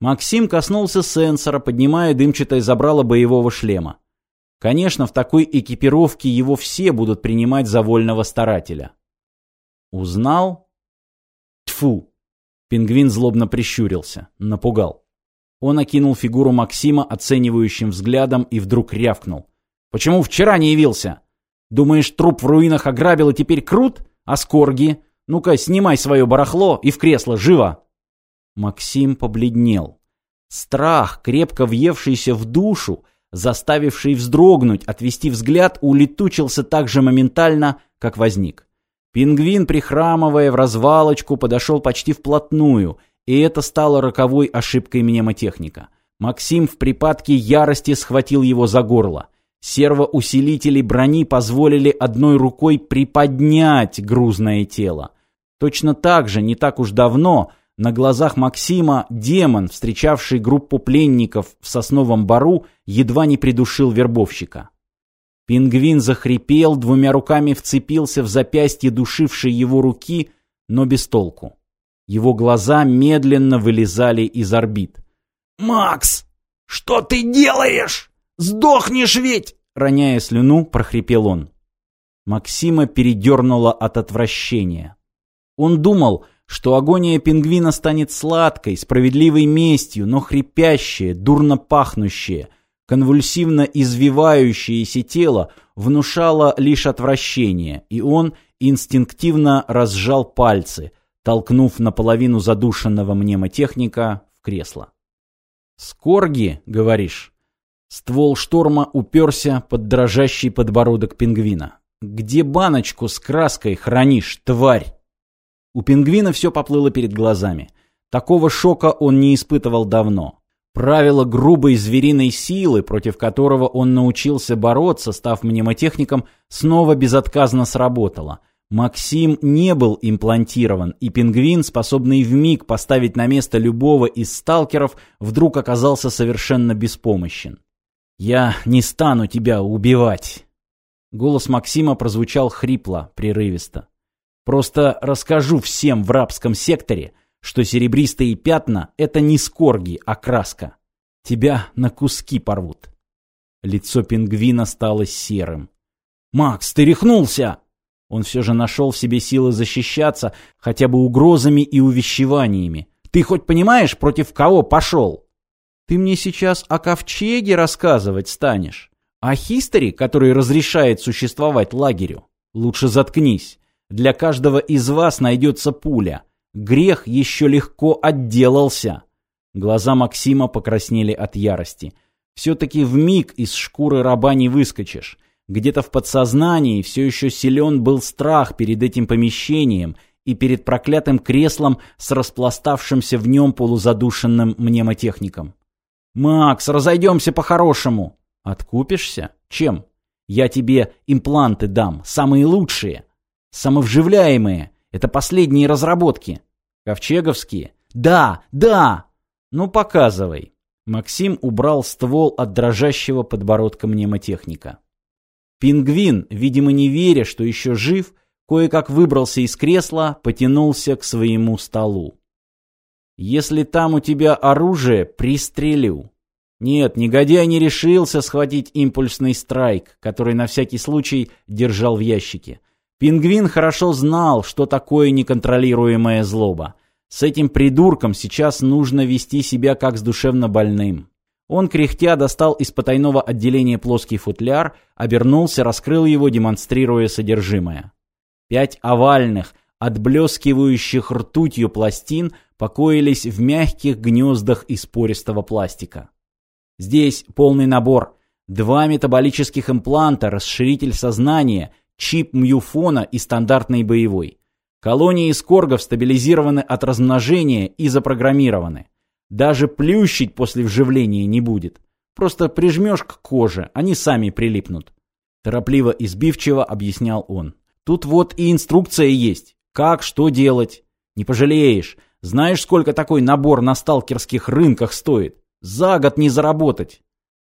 Максим коснулся сенсора, поднимая дымчатое забрало боевого шлема. Конечно, в такой экипировке его все будут принимать за вольного старателя. Узнал? Тфу. Пингвин злобно прищурился, напугал. Он окинул фигуру Максима оценивающим взглядом и вдруг рявкнул. «Почему вчера не явился? Думаешь, труп в руинах ограбил и теперь крут? А скорги? Ну-ка, снимай свое барахло и в кресло, живо!» Максим побледнел. Страх, крепко въевшийся в душу, заставивший вздрогнуть, отвести взгляд, улетучился так же моментально, как возник. Пингвин, прихрамывая в развалочку, подошел почти вплотную, и это стало роковой ошибкой мнемотехника. Максим в припадке ярости схватил его за горло. Сервоусилители брони позволили одной рукой приподнять грузное тело. Точно так же, не так уж давно, на глазах Максима демон, встречавший группу пленников в сосновом бару, едва не придушил вербовщика. Пингвин захрипел, двумя руками вцепился в запястье душившей его руки, но без толку. Его глаза медленно вылезали из орбит. «Макс, что ты делаешь? Сдохнешь ведь!» Роняя слюну, прохрипел он. Максима передернуло от отвращения. Он думал, что агония пингвина станет сладкой, справедливой местью, но хрипящее, дурно пахнущее, конвульсивно извивающееся тело внушало лишь отвращение, и он инстинктивно разжал пальцы, толкнув наполовину задушенного мнемотехника в кресло. «Скорги, говоришь?» Ствол шторма уперся под дрожащий подбородок пингвина. «Где баночку с краской хранишь, тварь?» У пингвина все поплыло перед глазами. Такого шока он не испытывал давно. Правило грубой звериной силы, против которого он научился бороться, став мнемотехником, снова безотказно сработало. Максим не был имплантирован, и пингвин, способный вмиг поставить на место любого из сталкеров, вдруг оказался совершенно беспомощен. «Я не стану тебя убивать!» Голос Максима прозвучал хрипло, прерывисто. Просто расскажу всем в рабском секторе, что серебристые пятна — это не скорги, а краска. Тебя на куски порвут. Лицо пингвина стало серым. «Макс, ты рехнулся!» Он все же нашел в себе силы защищаться, хотя бы угрозами и увещеваниями. «Ты хоть понимаешь, против кого пошел?» «Ты мне сейчас о ковчеге рассказывать станешь? О хистори, который разрешает существовать лагерю? Лучше заткнись. Для каждого из вас найдется пуля. Грех еще легко отделался. Глаза Максима покраснели от ярости. Все-таки в миг из шкуры раба не выскочишь. Где-то в подсознании все еще силен был страх перед этим помещением и перед проклятым креслом с распластавшимся в нем полузадушенным мнемотехником. «Макс, разойдемся по-хорошему!» «Откупишься? Чем? Я тебе импланты дам, самые лучшие!» Самовживляемые. Это последние разработки. Ковчеговские? Да, да! Ну, показывай. Максим убрал ствол от дрожащего подбородка мнемотехника. Пингвин, видимо не веря, что еще жив, кое-как выбрался из кресла, потянулся к своему столу. «Если там у тебя оружие, пристрелю». Нет, негодяй не решился схватить импульсный страйк, который на всякий случай держал в ящике. Пингвин хорошо знал, что такое неконтролируемая злоба. С этим придурком сейчас нужно вести себя как с душевно больным. Он, кряхтя, достал из потайного отделения плоский футляр, обернулся, раскрыл его, демонстрируя содержимое. Пять овальных, отблескивающих ртутью пластин покоились в мягких гнездах из пористого пластика. Здесь полный набор. Два метаболических импланта, расширитель сознания, чип мюфона и стандартный боевой. Колонии скоргов стабилизированы от размножения и запрограммированы. Даже плющить после вживления не будет. Просто прижмешь к коже, они сами прилипнут. Торопливо и сбивчиво объяснял он. Тут вот и инструкция есть. Как, что делать. Не пожалеешь. Знаешь, сколько такой набор на сталкерских рынках стоит? За год не заработать.